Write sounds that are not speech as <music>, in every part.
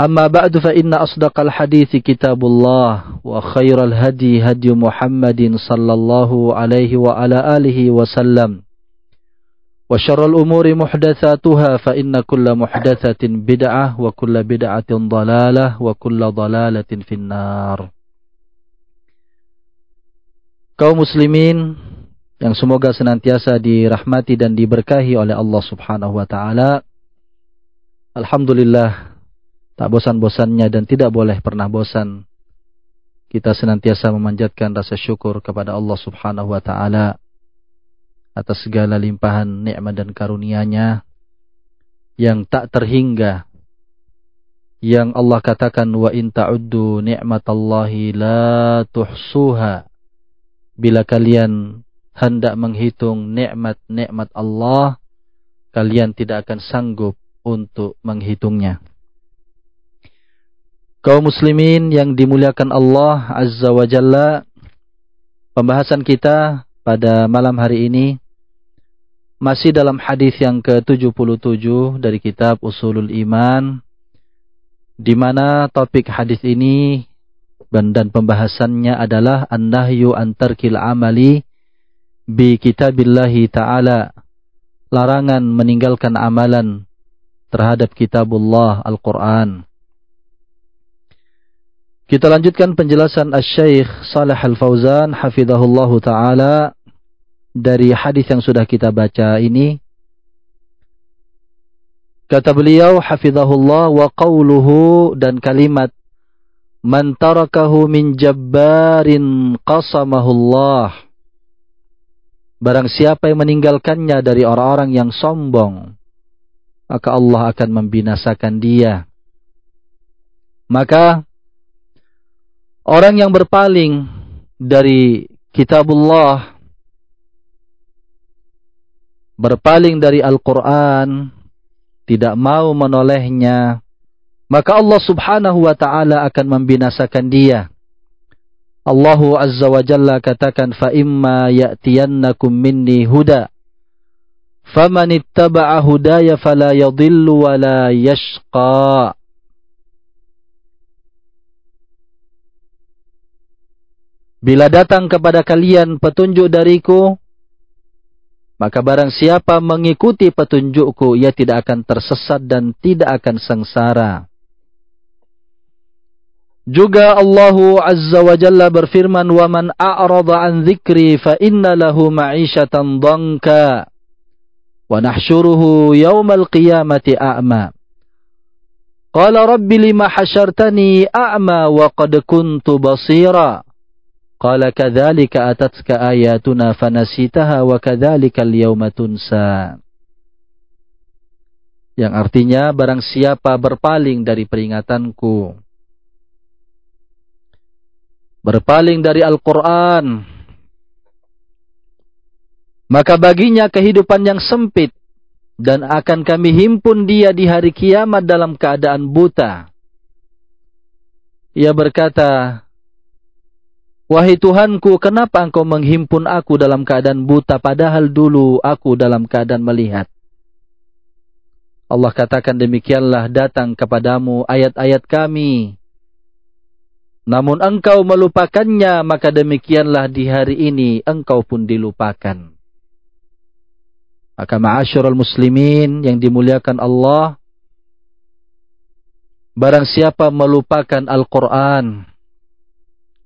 أما بعد فإن أصدق الحديث كتاب الله وخير الهدي هدي محمد صلى الله عليه وعلى آله وسلم وشر الأمور محدثاتها فإن كل محدثة بدعة وكل بدعة ضلالة وكل ضلالة في النار kaum muslimin yang semoga senantiasa dirahmati dan diberkahi oleh Allah Subhanahu wa taala. Alhamdulillah tak bosan-bosannya dan tidak boleh pernah bosan. Kita senantiasa memanjatkan rasa syukur kepada Allah Subhanahu wa taala atas segala limpahan nikmat dan karunia-Nya yang tak terhingga yang Allah katakan wa in ta'uddu ni'matallahi la tuhsuha. Bila kalian hendak menghitung nikmat-nikmat Allah kalian tidak akan sanggup untuk menghitungnya Kaum muslimin yang dimuliakan Allah Azza wa Jalla, pembahasan kita pada malam hari ini masih dalam hadis yang ke-77 dari kitab Usulul Iman di mana topik hadis ini dan pembahasannya adalah an-nahyu an tarkil amali bi kitabillahi taala larangan meninggalkan amalan terhadap kitabullah Al-Qur'an kita lanjutkan penjelasan Asy-Syaikh Shalih Al-Fauzan hafizahullahu taala dari hadis yang sudah kita baca ini. Kata beliau hafizahullah wa qawluhu dan kalimat man tarakahu min jabbarin qasamahullah. Barang siapa yang meninggalkannya dari orang-orang yang sombong, maka Allah akan membinasakan dia. Maka Orang yang berpaling dari kitabullah, berpaling dari Al-Quran, tidak mau menolehnya, maka Allah subhanahu wa ta'ala akan membinasakan dia. Allah Azza wa Jalla katakan, فَإِمَّا يَأْتِيَنَّكُم مِّنِّي هُدَى فَمَنِ اتَّبَعَ هُدَايَ فَلَا يَضِلُّ وَلَا يَشْقَى Bila datang kepada kalian petunjuk dariku, maka barang siapa mengikuti petunjukku, ia tidak akan tersesat dan tidak akan sengsara. Juga Allah Azza wa Jalla berfirman, "Waman أَعْرَضَ an dzikri fa inna lahu ضَنْكَ وَنَحْشُرُهُ wa الْقِيَامَةِ أَعْمَى qiyamati رَبِّ Qala حَشَرْتَنِي أَعْمَى وَقَدْ كُنْتُ بَصِيرًا. Qala kadzalika atatka ayatuna fanasitaha wa kadzalika al-yawma tunsa. Yang artinya barang siapa berpaling dari peringatanku. Berpaling dari Al-Quran. Maka baginya kehidupan yang sempit. Dan akan kami himpun dia di hari kiamat dalam keadaan buta. Ia berkata, Wahai Tuhanku, kenapa engkau menghimpun aku dalam keadaan buta padahal dulu aku dalam keadaan melihat? Allah katakan demikianlah datang kepadamu ayat-ayat kami. Namun engkau melupakannya, maka demikianlah di hari ini engkau pun dilupakan. Maka ma'asyurul muslimin yang dimuliakan Allah, barang siapa melupakan Al-Quran,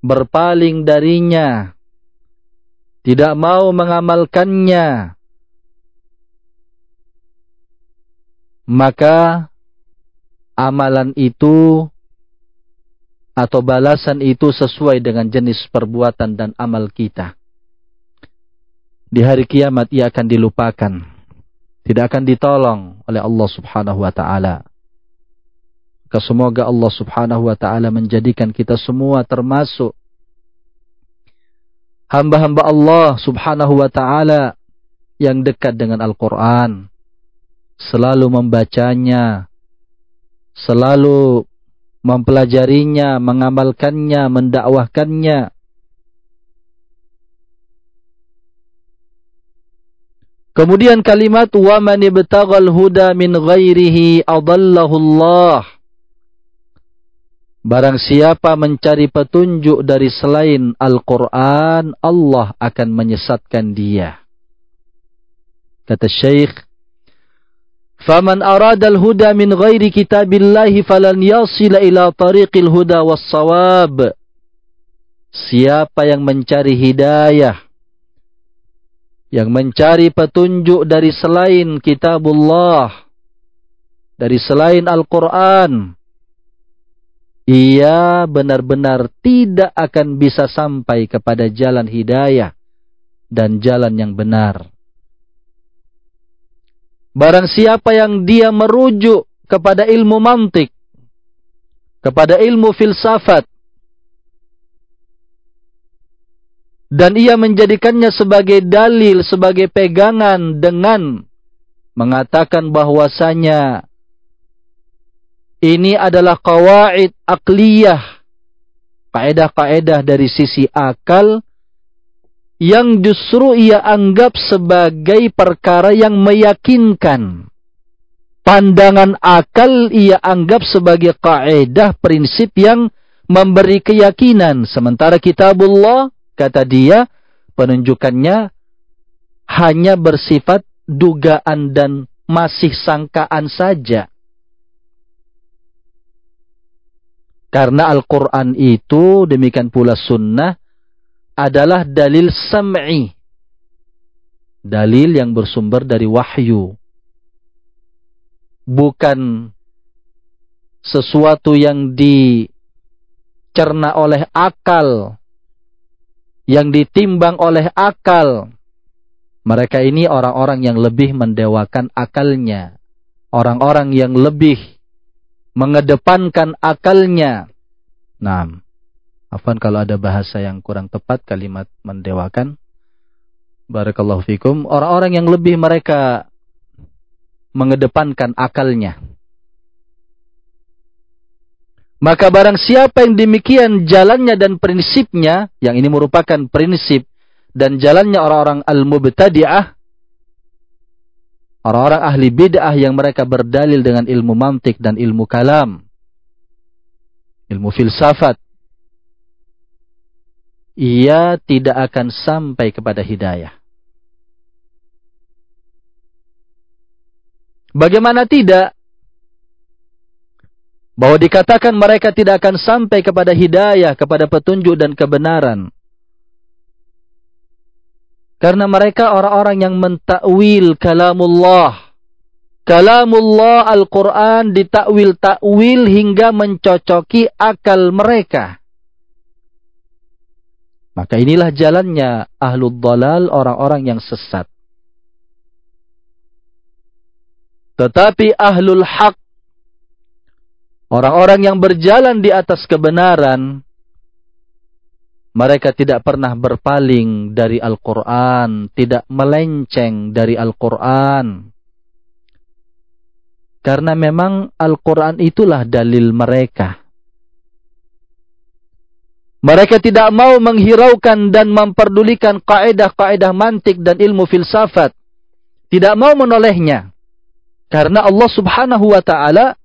berpaling darinya, tidak mau mengamalkannya, maka amalan itu atau balasan itu sesuai dengan jenis perbuatan dan amal kita. Di hari kiamat ia akan dilupakan. Tidak akan ditolong oleh Allah subhanahu wa ta'ala. Semoga Allah subhanahu wa ta'ala menjadikan kita semua termasuk hamba-hamba Allah subhanahu wa ta'ala yang dekat dengan Al-Quran. Selalu membacanya. Selalu mempelajarinya, mengamalkannya, mendakwahkannya. Kemudian kalimat wa man ibtaghal huda min ghairihi adallahu Allah. Barang siapa mencari petunjuk dari selain Al-Quran, Allah akan menyesatkan dia. Kata Syekh, فَمَنْ أَرَادَ الْهُدَى مِنْ غَيْرِ كِتَابِ اللَّهِ فَلَنْ يَصِلَ إِلَى طَرِيقِ الْهُدَى وَالصَّوَابِ Siapa yang mencari hidayah, yang mencari petunjuk dari selain kitabullah, dari selain Al-Quran, ia benar-benar tidak akan bisa sampai kepada jalan hidayah dan jalan yang benar. Barang siapa yang dia merujuk kepada ilmu mantik, kepada ilmu filsafat, dan ia menjadikannya sebagai dalil, sebagai pegangan dengan mengatakan bahwasanya ini adalah kawaid akliyah. Kaedah-kaedah dari sisi akal yang justru ia anggap sebagai perkara yang meyakinkan. Pandangan akal ia anggap sebagai kaedah prinsip yang memberi keyakinan. Sementara kitabullah, kata dia, penunjukannya hanya bersifat dugaan dan masih sangkaan saja. Karena Al-Quran itu, demikian pula sunnah, adalah dalil sam'i. Dalil yang bersumber dari wahyu. Bukan sesuatu yang dicerna oleh akal. Yang ditimbang oleh akal. Mereka ini orang-orang yang lebih mendewakan akalnya. Orang-orang yang lebih mengedepankan akalnya. Nah, afan kalau ada bahasa yang kurang tepat kalimat mendewakan. Barakallahu fikum. Orang-orang yang lebih mereka mengedepankan akalnya. Maka barang siapa yang demikian jalannya dan prinsipnya, yang ini merupakan prinsip dan jalannya orang-orang al-mubtadi'ah, Orang-orang ahli bid'ah yang mereka berdalil dengan ilmu mantik dan ilmu kalam. Ilmu filsafat. Ia tidak akan sampai kepada hidayah. Bagaimana tidak? Bahwa dikatakan mereka tidak akan sampai kepada hidayah, kepada petunjuk dan kebenaran. Karena mereka orang-orang yang mentakwil kalamullah. Kalamullah Al-Quran ditakwil-takwil hingga mencocoki akal mereka. Maka inilah jalannya ahlul dalal orang-orang yang sesat. Tetapi ahlul haq, orang-orang yang berjalan di atas kebenaran, mereka tidak pernah berpaling dari Al-Quran, tidak melenceng dari Al-Quran. Karena memang Al-Quran itulah dalil mereka. Mereka tidak mau menghiraukan dan memperdulikan kaedah-kaedah mantik dan ilmu filsafat. Tidak mau menolehnya. Karena Allah subhanahu wa ta'ala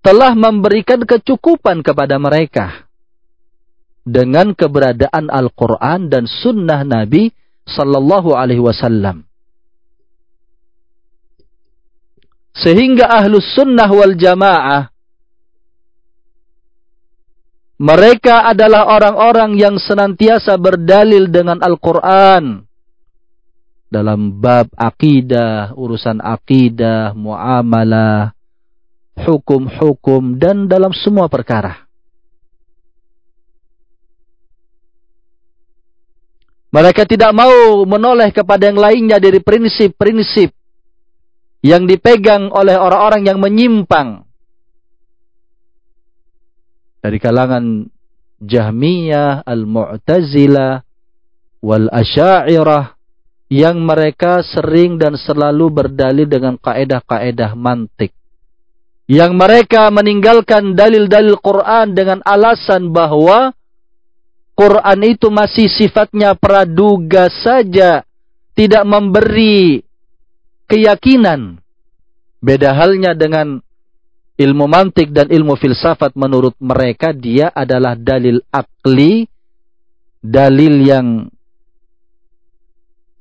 telah memberikan kecukupan kepada mereka. Dengan keberadaan Al-Quran dan sunnah Nabi sallallahu alaihi wasallam. Sehingga ahlus sunnah wal jamaah mereka adalah orang-orang yang senantiasa berdalil dengan Al-Quran. Dalam bab akidah, urusan akidah, muamalah, hukum-hukum, dan dalam semua perkara. Mereka tidak mau menoleh kepada yang lainnya dari prinsip-prinsip yang dipegang oleh orang-orang yang menyimpang dari kalangan Jahmiyah, Al-Mu'tazilah, wal Asy'ariyah yang mereka sering dan selalu berdalil dengan kaedah-kaedah mantik. Yang mereka meninggalkan dalil-dalil Quran dengan alasan bahwa Quran itu masih sifatnya praduga saja, tidak memberi keyakinan. Beda halnya dengan ilmu mantik dan ilmu filsafat menurut mereka dia adalah dalil akli, dalil yang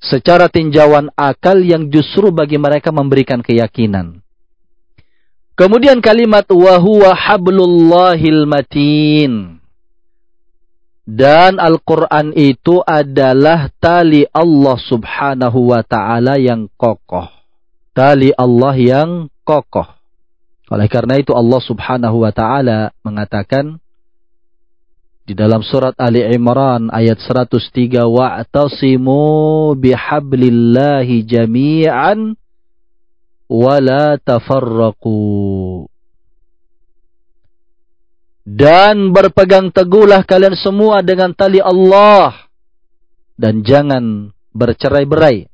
secara tinjauan akal yang justru bagi mereka memberikan keyakinan. Kemudian kalimat wahuwa hablullahil matin. Dan Al-Quran itu adalah tali Allah subhanahu wa ta'ala yang kokoh. Tali Allah yang kokoh. Oleh karena itu Allah Subhanahu wa taala mengatakan di dalam surat Ali Imran ayat 103 wa'tasimu bihablillahi jami'an wa la tafarraqu dan berpegang teguhlah kalian semua dengan tali Allah. Dan jangan bercerai-berai.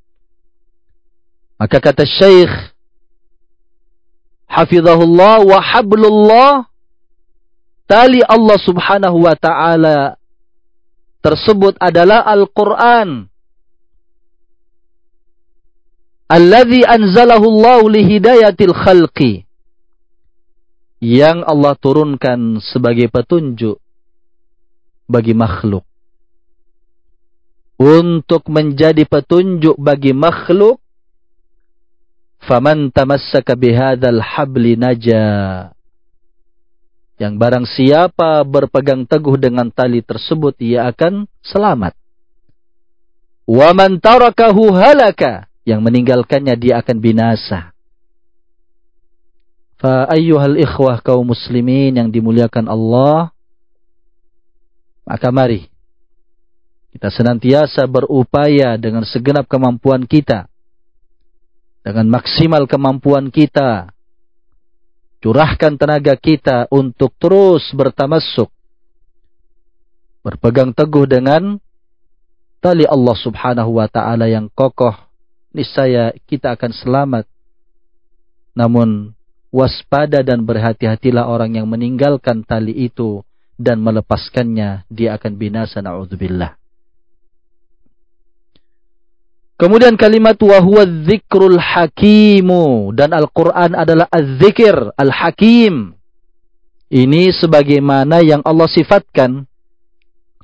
Maka kata Syekh hafizahullah wa hablullah. Tali Allah Subhanahu wa taala tersebut adalah Al-Qur'an. Alladzi anzalahu Allah li hidayatil khalqi yang Allah turunkan sebagai petunjuk bagi makhluk untuk menjadi petunjuk bagi makhluk Faman tamassaka bihadzal habli naja. Yang barang siapa berpegang teguh dengan tali tersebut ia akan selamat. Wa man tarakahu halaka. Yang meninggalkannya dia akan binasa. Fa ayyuhal ikhwah kaum muslimin yang dimuliakan Allah. Maka mari kita senantiasa berupaya dengan segenap kemampuan kita dengan maksimal kemampuan kita. Curahkan tenaga kita untuk terus bertamasuk. Berpegang teguh dengan tali Allah subhanahu wa ta'ala yang kokoh. Niscaya kita akan selamat. Namun waspada dan berhati-hatilah orang yang meninggalkan tali itu dan melepaskannya. Dia akan binasa na'udzubillah. Kemudian kalimat huwa dzikrul hakimu dan Al-Qur'an adalah az-zikir al-hakim. Ini sebagaimana yang Allah sifatkan.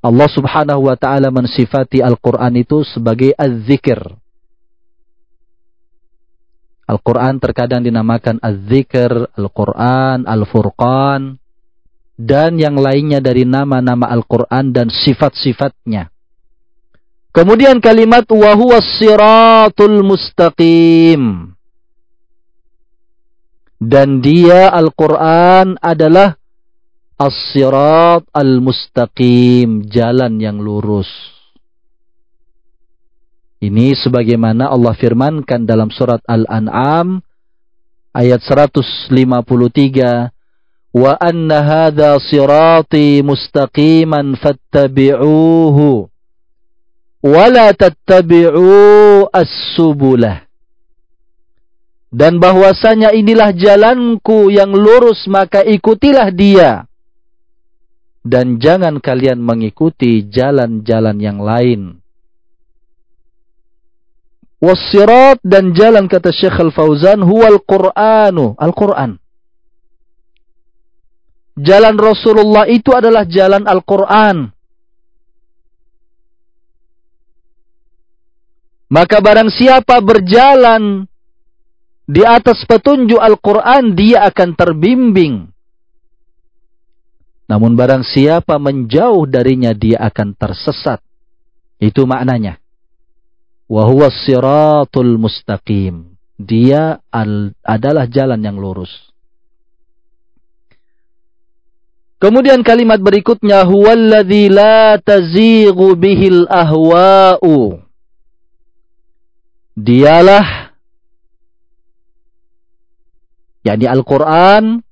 Allah Subhanahu wa taala mensifati Al-Qur'an itu sebagai az-zikir. Al-Quran terkadang dinamakan Az-Zikr, Al-Quran, Al-Furqan, dan yang lainnya dari nama-nama Al-Quran dan sifat-sifatnya. Kemudian kalimat wa huwa siratul mustaqim. Dan dia Al-Quran adalah as-sirat al-mustaqim. Jalan yang lurus. Ini sebagaimana Allah firmankan dalam surat Al-An'am ayat 153 wa anna hadha sirati mustaqiman fattabi'uhu wala tattabi'u as-subulah. Dan bahwasanya inilah jalanku yang lurus maka ikutilah dia. Dan jangan kalian mengikuti jalan-jalan yang lain. Wassirat dan jalan kata Syekh Al-Fauzan huwal Qur'anu, Al-Qur'an. Jalan Rasulullah itu adalah jalan Al-Qur'an. Maka barang siapa berjalan di atas petunjuk Al-Quran, dia akan terbimbing. Namun barang siapa menjauh darinya, dia akan tersesat. Itu maknanya. Wahuwa siratul mustaqim. Dia adalah jalan yang lurus. Kemudian kalimat berikutnya huwallazi la tazighu bihil ahwa'u. Dialah yakni Al-Qur'an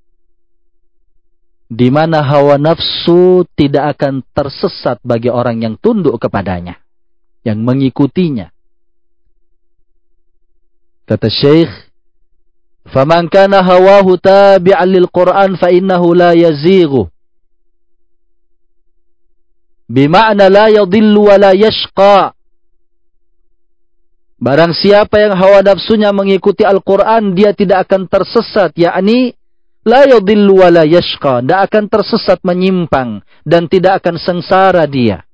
di mana hawa nafsu tidak akan tersesat bagi orang yang tunduk kepadanya, yang mengikutinya. Kata Syekh, "Faman kana hawahu tabi'an lil Qur'an fa innahu la yazighu." Bima'na la yadhillu wa la yashqa. Barang siapa yang hawa nafsunya mengikuti Al-Quran, dia tidak akan tersesat, yakni la yadhillu wa la yashqa, tidak akan tersesat menyimpang dan tidak akan sengsara dia.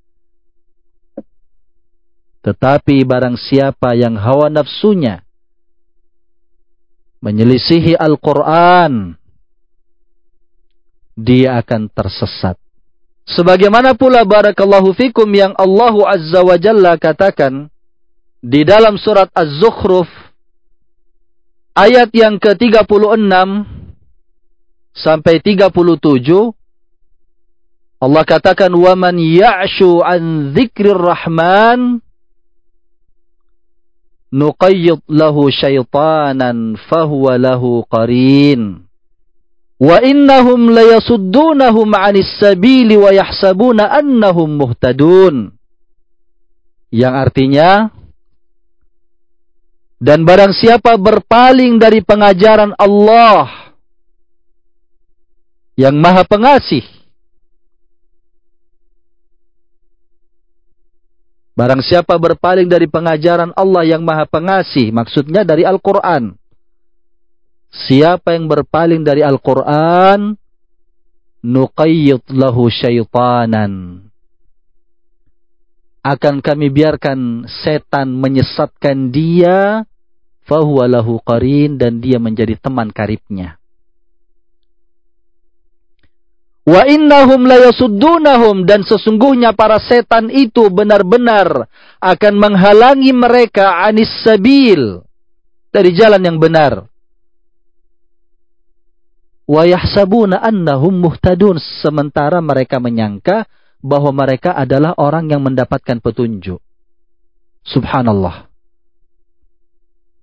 Tetapi barang siapa yang hawa nafsunya menyelisihi Al-Quran, dia akan tersesat. Sebagaimana pula barakallahu fikum yang Allah Azza wa Jalla katakan di dalam surat Az-Zukhruf ayat yang ke-36 sampai 37 Allah katakan wa man ya'shu an dzikrir rahman nuqayyid lahu syaitanan fahuwa lahu qarin. Wa innahum layasuddunahum 'anis sabili wa yahsabuna yang artinya dan barang siapa berpaling dari pengajaran Allah yang maha pengasih Barang siapa berpaling dari pengajaran Allah yang maha pengasih, maksudnya dari Al-Quran. Siapa yang berpaling dari Al-Quran, nuqayyid lahu syaitanan. Akan kami biarkan setan menyesatkan dia, fahuwa lahu qarin, dan dia menjadi teman karibnya. Wa innahum layasuddunahum dan sesungguhnya para setan itu benar-benar akan menghalangi mereka anis sabil dari jalan yang benar. Wa yahsabuna annahum muhtadun sementara mereka menyangka bahwa mereka adalah orang yang mendapatkan petunjuk. Subhanallah.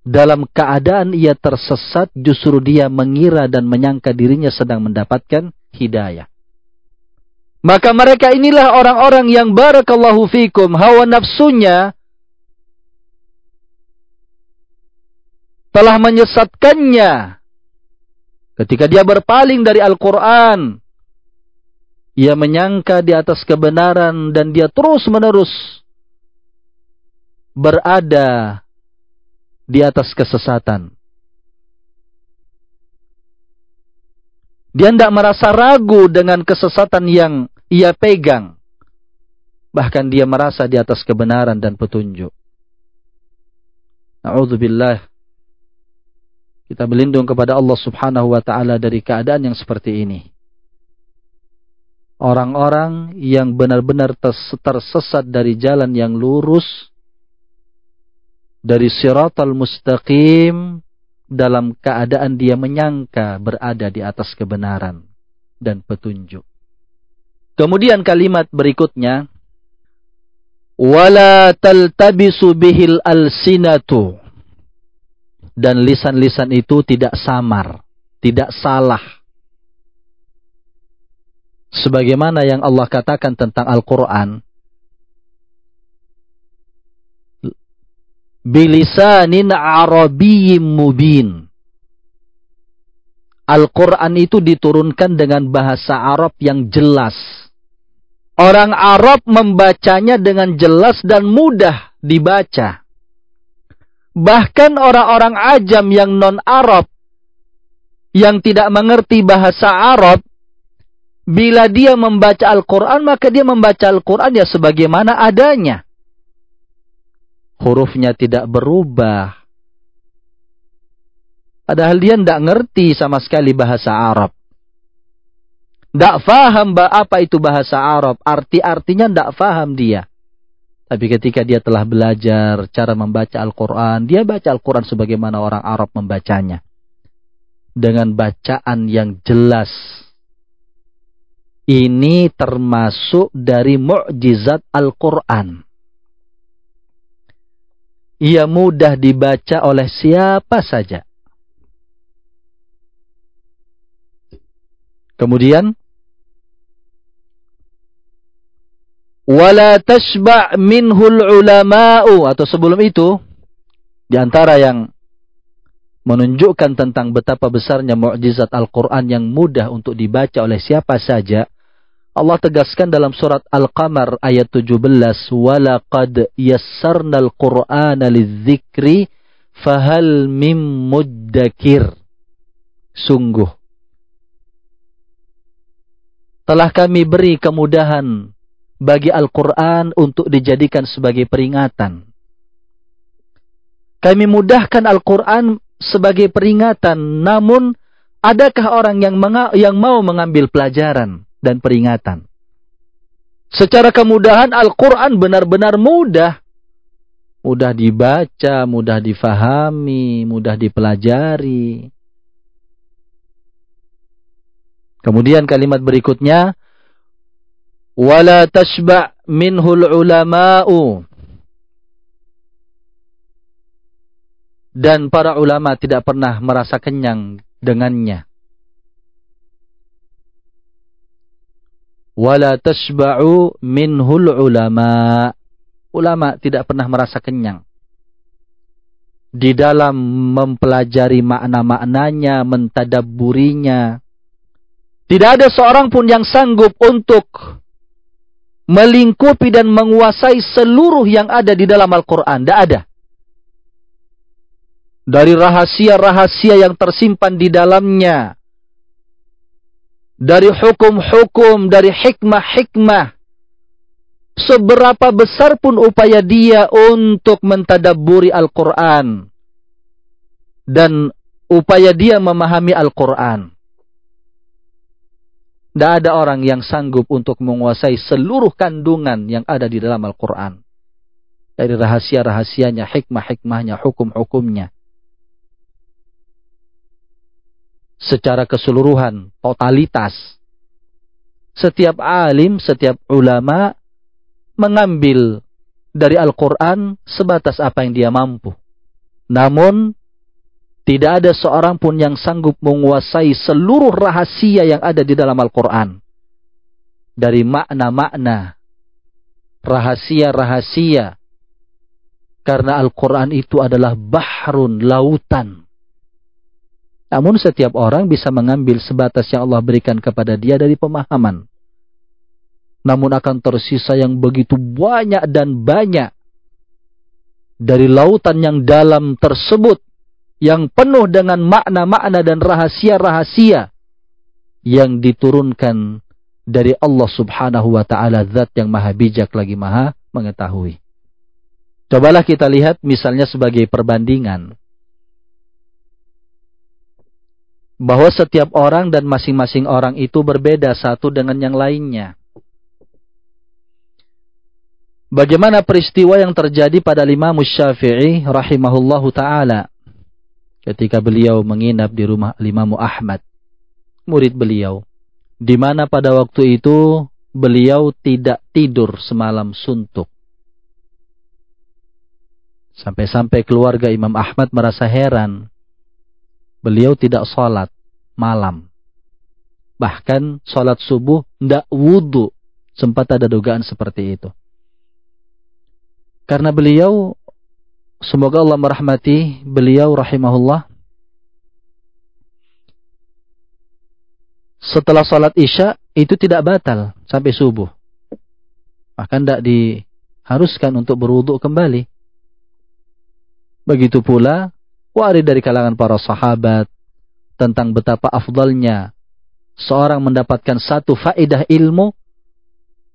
Dalam keadaan ia tersesat justru dia mengira dan menyangka dirinya sedang mendapatkan hidayah. Maka mereka inilah orang-orang yang barakallahu fikum hawa nafsunya telah menyesatkannya ketika dia berpaling dari Al-Quran. Ia menyangka di atas kebenaran dan dia terus-menerus berada di atas kesesatan. Dia tidak merasa ragu dengan kesesatan yang ia pegang. Bahkan dia merasa di atas kebenaran dan petunjuk. A'udzubillah. Kita berlindung kepada Allah subhanahu wa ta'ala dari keadaan yang seperti ini. Orang-orang yang benar-benar tersesat dari jalan yang lurus. Dari siratal mustaqim. Dalam keadaan dia menyangka berada di atas kebenaran dan petunjuk. Kemudian kalimat berikutnya wala taltabisu bihil alsinatu dan lisan-lisan itu tidak samar, tidak salah. Sebagaimana yang Allah katakan tentang Al-Qur'an bilisanin arabiyyin mubin. Al-Quran itu diturunkan dengan bahasa Arab yang jelas Orang Arab membacanya dengan jelas dan mudah dibaca. Bahkan orang-orang ajam yang non-Arab, yang tidak mengerti bahasa Arab, bila dia membaca Al-Quran, maka dia membaca Al-Quran ya sebagaimana adanya. Hurufnya tidak berubah. Padahal dia tidak ngerti sama sekali bahasa Arab. Tidak faham apa itu bahasa Arab. Arti-artinya tidak faham dia. Tapi ketika dia telah belajar cara membaca Al-Quran, dia baca Al-Quran sebagaimana orang Arab membacanya. Dengan bacaan yang jelas. Ini termasuk dari mukjizat Al-Quran. Ia mudah dibaca oleh siapa saja. Kemudian wala tashba' minhul ulama'u. Atau sebelum itu di antara yang menunjukkan tentang betapa besarnya mukjizat Al-Qur'an yang mudah untuk dibaca oleh siapa saja Allah tegaskan dalam surat Al-Qamar ayat 17 walaqad yassarnal qur'ana lidzikri fahal mim muddakir. Sungguh telah kami beri kemudahan bagi Al-Quran untuk dijadikan sebagai peringatan. Kami mudahkan Al-Quran sebagai peringatan, namun adakah orang yang, yang mau mengambil pelajaran dan peringatan? Secara kemudahan Al-Quran benar-benar mudah. Mudah dibaca, mudah difahami, mudah dipelajari. Kemudian kalimat berikutnya, wala minhul ulama'u dan para ulama tidak pernah merasa kenyang dengannya. Wala tashba'u minhul ulama ulama tidak pernah merasa kenyang. Di dalam mempelajari makna-maknanya mentadabburinya. Tidak ada seorang pun yang sanggup untuk melingkupi dan menguasai seluruh yang ada di dalam Al-Quran. Tidak ada. Dari rahasia-rahasia yang tersimpan di dalamnya. Dari hukum-hukum, dari hikmah-hikmah. Seberapa besar pun upaya dia untuk mentadaburi Al-Quran. Dan upaya dia memahami Al-Quran. Tidak ada orang yang sanggup untuk menguasai seluruh kandungan yang ada di dalam Al-Quran. Dari rahasia-rahasianya, hikmah-hikmahnya, hukum-hukumnya. Secara keseluruhan, totalitas. Setiap alim, setiap ulama mengambil dari Al-Quran sebatas apa yang dia mampu. Namun tidak ada seorang pun yang sanggup menguasai seluruh rahasia yang ada di dalam Al-Quran. Dari makna-makna, rahasia-rahasia. Karena Al-Quran itu adalah bahrun, lautan. Namun setiap orang bisa mengambil sebatas yang Allah berikan kepada dia dari pemahaman. Namun akan tersisa yang begitu banyak dan banyak. Dari lautan yang dalam tersebut yang penuh dengan makna-makna dan rahasia-rahasia yang diturunkan dari Allah Subhanahu wa taala zat yang maha bijak lagi maha mengetahui. Cobalah kita lihat misalnya sebagai perbandingan bahwa setiap orang dan masing-masing orang itu berbeda satu dengan yang lainnya. Bagaimana peristiwa yang terjadi pada Imam Syafi'i rahimahullahu taala ketika beliau menginap di rumah Imam Ahmad, murid beliau, di mana pada waktu itu beliau tidak tidur semalam suntuk. Sampai-sampai keluarga Imam Ahmad merasa heran. Beliau tidak sholat malam. Bahkan sholat subuh tidak wudhu. Sempat ada dugaan seperti itu. Karena beliau Semoga Allah merahmati beliau rahimahullah. Setelah salat Isya itu tidak batal sampai subuh. maka tidak diharuskan untuk berwuduk kembali. Begitu pula warid dari kalangan para sahabat tentang betapa afdalnya seorang mendapatkan satu faedah ilmu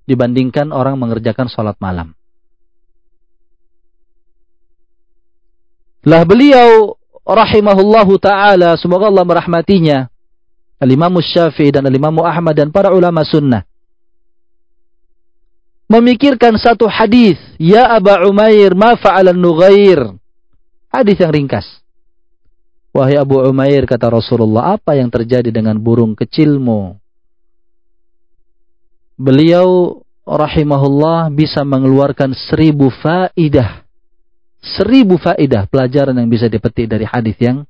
dibandingkan orang mengerjakan sholat malam. Lah beliau rahimahullahu taala semoga Allah merahmatinya. Al-Imam Syafi'i dan Al-Imam Ahmad dan para ulama sunnah. Memikirkan satu hadis ya Aba Umair ma fa'ala nughair hadis yang ringkas. Wahai Abu Umair kata Rasulullah apa yang terjadi dengan burung kecilmu? Beliau rahimahullah bisa mengeluarkan seribu faidah seribu faedah pelajaran yang bisa dipetik dari hadis yang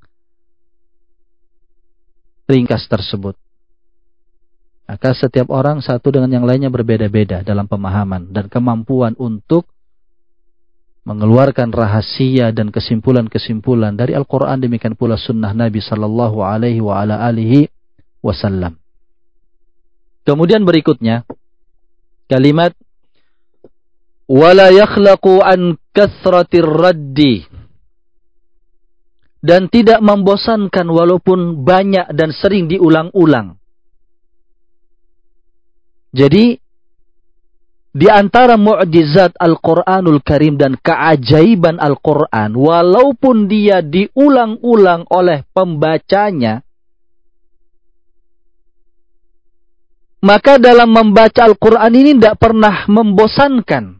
ringkas tersebut. Maka setiap orang satu dengan yang lainnya berbeda-beda dalam pemahaman dan kemampuan untuk mengeluarkan rahasia dan kesimpulan-kesimpulan dari Al-Quran demikian pula sunnah Nabi Sallallahu Alaihi wa ala alihi Wasallam. Kemudian berikutnya kalimat wala yakhlaqu an kathratir raddi dan tidak membosankan walaupun banyak dan sering diulang-ulang. Jadi di antara mukjizat Al-Qur'anul Karim dan keajaiban Al-Qur'an walaupun dia diulang-ulang oleh pembacanya maka dalam membaca Al-Qur'an ini tidak pernah membosankan.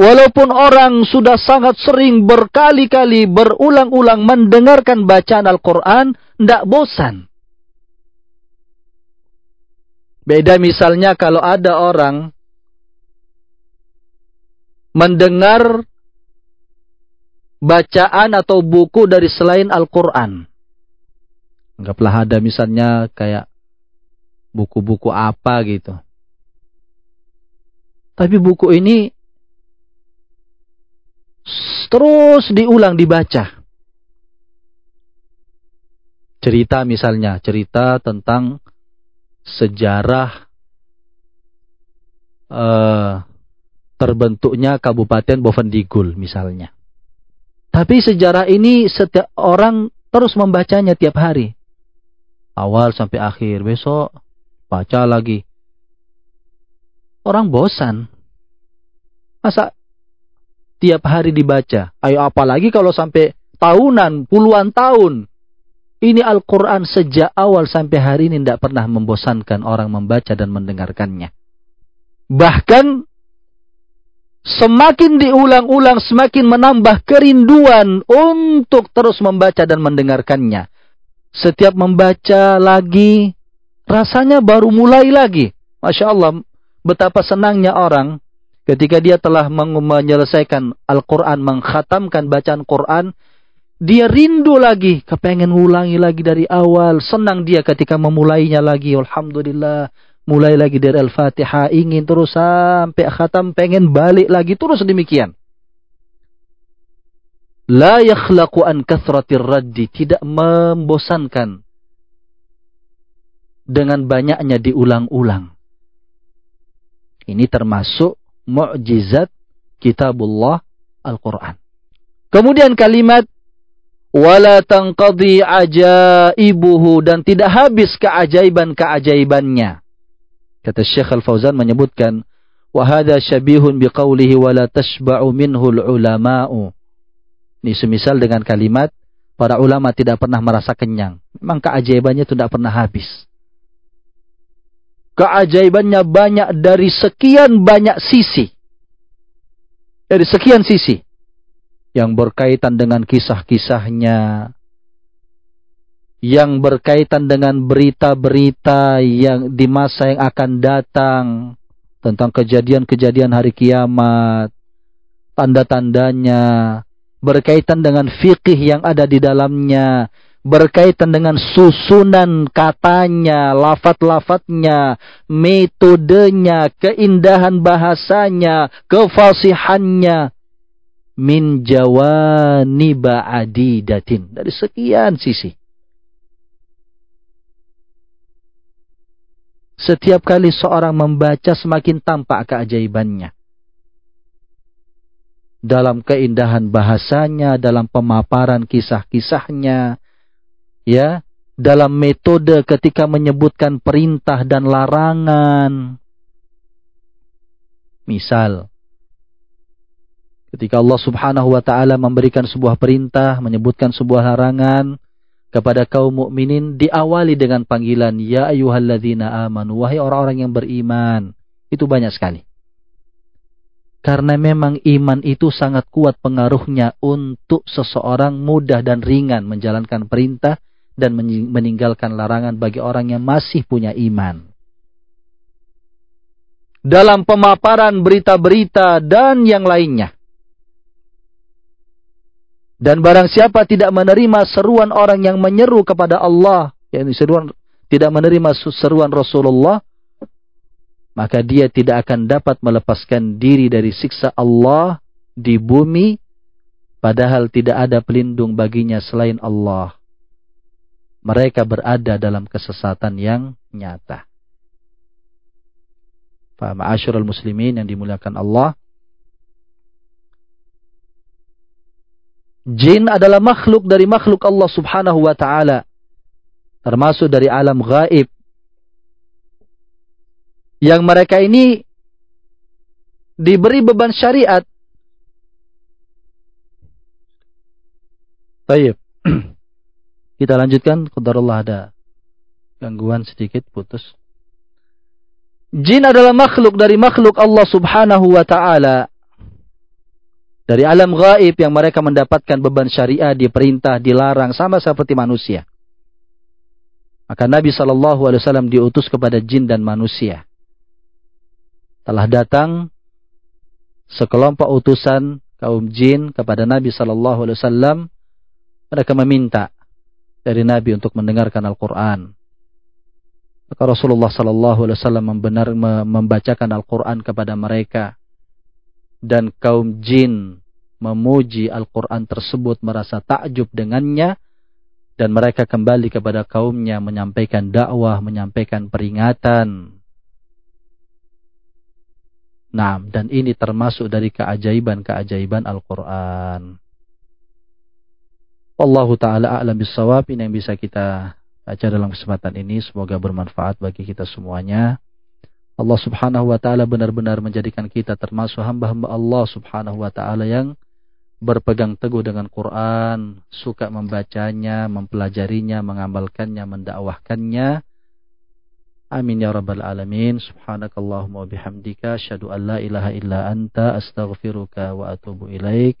Walaupun orang sudah sangat sering berkali-kali berulang-ulang mendengarkan bacaan Al-Quran, tidak bosan. Beda misalnya kalau ada orang mendengar bacaan atau buku dari selain Al-Quran. Anggaplah ada misalnya kayak buku-buku apa gitu. Tapi buku ini terus diulang dibaca. Cerita misalnya, cerita tentang sejarah uh, terbentuknya Kabupaten Bovendigul misalnya. Tapi sejarah ini setiap orang terus membacanya tiap hari. Awal sampai akhir, besok baca lagi. Orang bosan. Masa tiap hari dibaca. Ayo apalagi kalau sampai tahunan, puluhan tahun. Ini Al-Quran sejak awal sampai hari ini tidak pernah membosankan orang membaca dan mendengarkannya. Bahkan semakin diulang-ulang semakin menambah kerinduan untuk terus membaca dan mendengarkannya. Setiap membaca lagi, rasanya baru mulai lagi. Masya Allah, betapa senangnya orang Ketika dia telah menyelesaikan Al-Quran, mengkhatamkan bacaan Quran, dia rindu lagi, kepengen ulangi lagi dari awal. Senang dia ketika memulainya lagi. Alhamdulillah, mulai lagi dari Al-Fatihah, ingin terus sampai khatam, pengen balik lagi, terus demikian. La yakhlaqu an kathratir raddi, tidak membosankan dengan banyaknya diulang-ulang. Ini termasuk mukjizat kitabullah Al-Quran. Kemudian kalimat wala tanqadi ajaibuhu dan tidak habis keajaiban-keajaibannya. Kata Syekh Al-Fauzan menyebutkan wa hadha syabihun biqaulihi wala tashba'u minhu ulama'u. Ini semisal dengan kalimat para ulama tidak pernah merasa kenyang. Memang keajaibannya tidak pernah habis keajaibannya banyak dari sekian banyak sisi. Dari sekian sisi. Yang berkaitan dengan kisah-kisahnya. Yang berkaitan dengan berita-berita yang di masa yang akan datang. Tentang kejadian-kejadian hari kiamat. Tanda-tandanya. Berkaitan dengan fikih yang ada di dalamnya berkaitan dengan susunan katanya, lafat-lafatnya, metodenya, keindahan bahasanya, kefasihannya min jawaniba adidatin dari sekian sisi. Setiap kali seorang membaca semakin tampak keajaibannya. Dalam keindahan bahasanya, dalam pemaparan kisah-kisahnya, ya, dalam metode ketika menyebutkan perintah dan larangan. Misal, ketika Allah Subhanahu wa taala memberikan sebuah perintah, menyebutkan sebuah larangan, kepada kaum mukminin diawali dengan panggilan ya ayyuhalladzina amanu wahai orang-orang yang beriman. Itu banyak sekali. Karena memang iman itu sangat kuat pengaruhnya untuk seseorang mudah dan ringan menjalankan perintah dan meninggalkan larangan bagi orang yang masih punya iman. Dalam pemaparan berita-berita dan yang lainnya. Dan barang siapa tidak menerima seruan orang yang menyeru kepada Allah, yakni seruan tidak menerima seruan Rasulullah, maka dia tidak akan dapat melepaskan diri dari siksa Allah di bumi, padahal tidak ada pelindung baginya selain Allah. Mereka berada dalam kesesatan yang nyata. Fa muslimin yang dimuliakan Allah, Jin adalah makhluk dari makhluk Allah subhanahu wa ta'ala. Termasuk dari alam gaib. Yang mereka ini diberi beban syariat. Baik. <clears throat> Kita lanjutkan. Allah ada gangguan sedikit putus. Jin adalah makhluk dari makhluk Allah subhanahu wa ta'ala dari alam gaib yang mereka mendapatkan beban syariah, diperintah, dilarang, sama seperti manusia. Maka Nabi Shallallahu Alaihi Wasallam diutus kepada jin dan manusia. Telah datang sekelompok utusan kaum jin kepada Nabi Shallallahu Alaihi Wasallam. Mereka meminta dari Nabi untuk mendengarkan Al-Quran. Maka Rasulullah Shallallahu Alaihi Wasallam membacakan Al-Quran kepada mereka dan kaum jin memuji Al-Quran tersebut merasa takjub dengannya dan mereka kembali kepada kaumnya menyampaikan dakwah, menyampaikan peringatan. Nah, dan ini termasuk dari keajaiban-keajaiban Al-Quran. Wallahu ta'ala a'lam bisawab. Ini yang bisa kita baca dalam kesempatan ini. Semoga bermanfaat bagi kita semuanya. Allah subhanahu wa ta'ala benar-benar menjadikan kita termasuk hamba-hamba Allah subhanahu wa ta'ala yang berpegang teguh dengan Quran, suka membacanya, mempelajarinya, mengamalkannya, mendakwahkannya. Amin ya rabbal alamin. Subhanakallahumma bihamdika asyhadu an la ilaha illa anta astaghfiruka wa atubu ilaik.